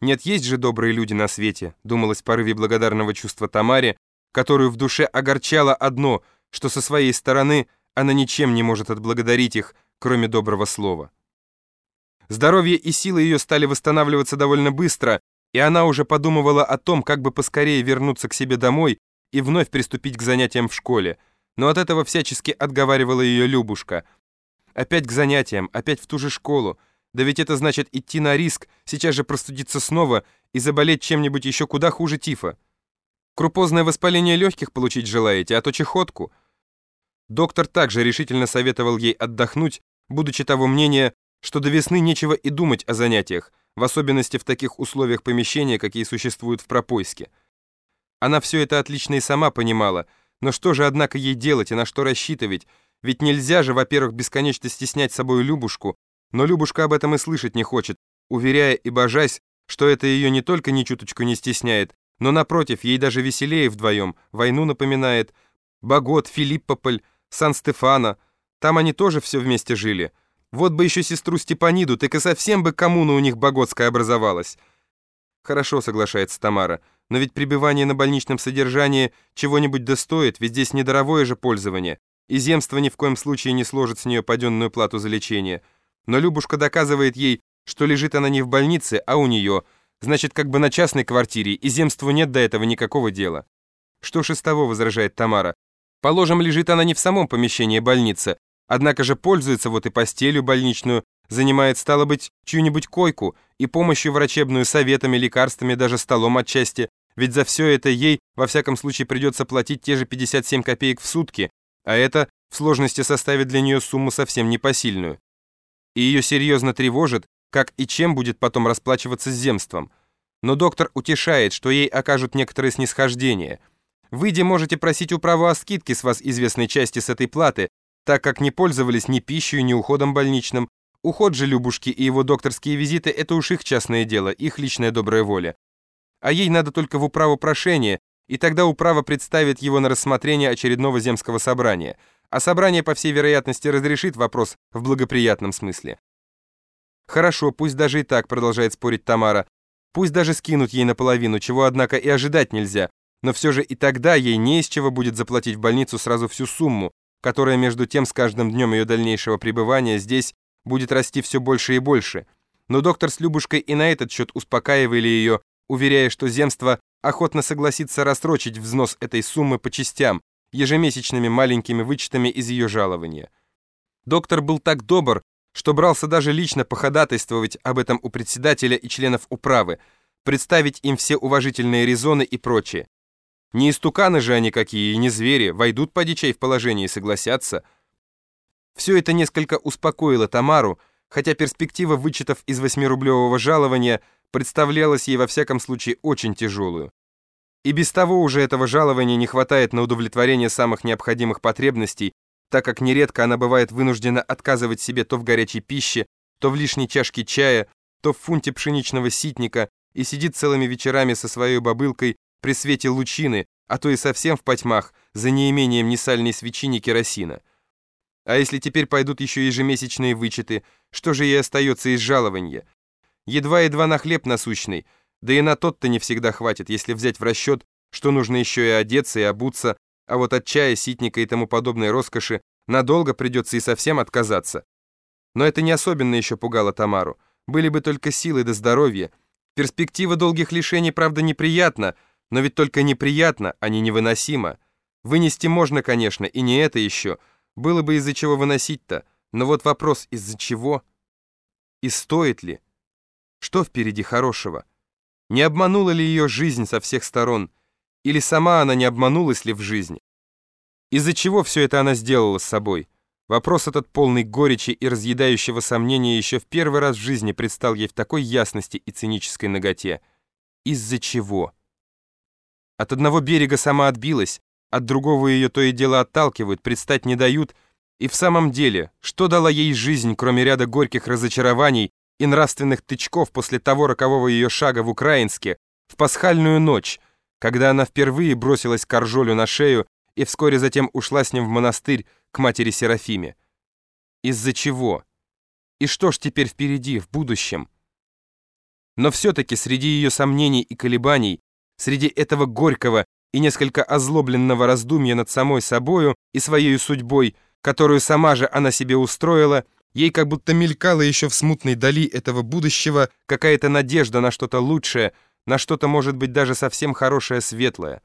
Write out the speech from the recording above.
Нет, есть же добрые люди на свете, думалось в порыве благодарного чувства Тамаре, которую в душе огорчало одно, что со своей стороны она ничем не может отблагодарить их, кроме доброго слова. Здоровье и силы ее стали восстанавливаться довольно быстро, и она уже подумывала о том, как бы поскорее вернуться к себе домой и вновь приступить к занятиям в школе, но от этого всячески отговаривала ее Любушка. Опять к занятиям, опять в ту же школу, да ведь это значит идти на риск, сейчас же простудиться снова и заболеть чем-нибудь еще куда хуже тифа. Крупозное воспаление легких получить желаете, а то чехотку. Доктор также решительно советовал ей отдохнуть, будучи того мнения, что до весны нечего и думать о занятиях, в особенности в таких условиях помещения, какие существуют в Пропойске. Она все это отлично и сама понимала, но что же, однако, ей делать и на что рассчитывать? Ведь нельзя же, во-первых, бесконечно стеснять собой Любушку, но Любушка об этом и слышать не хочет, уверяя и божась, что это ее не только ни чуточку не стесняет, но, напротив, ей даже веселее вдвоем, войну напоминает. Богот, Филиппополь, Сан-Стефано, там они тоже все вместе жили. Вот бы еще сестру Степаниду, так и совсем бы коммуна у них боготская образовалась. Хорошо, соглашается Тамара, но ведь пребывание на больничном содержании чего-нибудь достоит, ведь здесь недоровое же пользование, и земство ни в коем случае не сложит с нее паденную плату за лечение. Но Любушка доказывает ей, что лежит она не в больнице, а у нее, значит, как бы на частной квартире, и земству нет до этого никакого дела. Что ж из того, возражает Тамара. Положим, лежит она не в самом помещении больницы, однако же пользуется вот и постелью больничную, занимает, стало быть, чью-нибудь койку и помощью врачебную, советами, лекарствами, даже столом отчасти, ведь за все это ей, во всяком случае, придется платить те же 57 копеек в сутки, а это в сложности составит для нее сумму совсем непосильную и ее серьезно тревожит, как и чем будет потом расплачиваться с земством. Но доктор утешает, что ей окажут некоторое снисхождение. Выйдя, можете просить управу о скидке с вас известной части с этой платы, так как не пользовались ни пищей, ни уходом больничным. Уход же Любушки и его докторские визиты – это уж их частное дело, их личная добрая воля. А ей надо только в управу прошение, и тогда управа представит его на рассмотрение очередного земского собрания – а собрание, по всей вероятности, разрешит вопрос в благоприятном смысле. Хорошо, пусть даже и так, продолжает спорить Тамара. Пусть даже скинут ей наполовину, чего, однако, и ожидать нельзя. Но все же и тогда ей не из чего будет заплатить в больницу сразу всю сумму, которая между тем с каждым днем ее дальнейшего пребывания здесь будет расти все больше и больше. Но доктор с Любушкой и на этот счет успокаивали ее, уверяя, что земство охотно согласится рассрочить взнос этой суммы по частям, ежемесячными маленькими вычетами из ее жалования. Доктор был так добр, что брался даже лично походатайствовать об этом у председателя и членов управы, представить им все уважительные резоны и прочее. Не истуканы же они какие, и не звери, войдут по дичей в положение и согласятся. Все это несколько успокоило Тамару, хотя перспектива вычетов из восьмирублевого жалования представлялась ей во всяком случае очень тяжелую. И без того уже этого жалования не хватает на удовлетворение самых необходимых потребностей, так как нередко она бывает вынуждена отказывать себе то в горячей пище, то в лишней чашке чая, то в фунте пшеничного ситника и сидит целыми вечерами со своей бобылкой при свете лучины, а то и совсем в потьмах, за неимением ни сальной свечи, ни керосина. А если теперь пойдут еще ежемесячные вычеты, что же ей остается из жалования? Едва-едва на хлеб насущный – да и на тот-то не всегда хватит, если взять в расчет, что нужно еще и одеться и обуться, а вот от чая, ситника и тому подобной роскоши надолго придется и совсем отказаться. Но это не особенно еще пугало Тамару. Были бы только силы да здоровье. Перспектива долгих лишений, правда, неприятна, но ведь только неприятно, а не невыносимо. Вынести можно, конечно, и не это еще. Было бы из-за чего выносить-то. Но вот вопрос, из-за чего? И стоит ли? Что впереди хорошего? Не обманула ли ее жизнь со всех сторон? Или сама она не обманулась ли в жизни? Из-за чего все это она сделала с собой? Вопрос этот полный горечи и разъедающего сомнения еще в первый раз в жизни предстал ей в такой ясности и цинической ноготе. Из-за чего? От одного берега сама отбилась, от другого ее то и дело отталкивают, предстать не дают, и в самом деле, что дала ей жизнь, кроме ряда горьких разочарований, и нравственных тычков после того рокового ее шага в Украинске, в пасхальную ночь, когда она впервые бросилась к Аржолю на шею и вскоре затем ушла с ним в монастырь к матери Серафиме. Из-за чего? И что ж теперь впереди, в будущем? Но все-таки среди ее сомнений и колебаний, среди этого горького и несколько озлобленного раздумья над самой собою и своей судьбой, которую сама же она себе устроила, ей как будто мелькала еще в смутной дали этого будущего какая-то надежда на что-то лучшее, на что-то, может быть, даже совсем хорошее, светлое.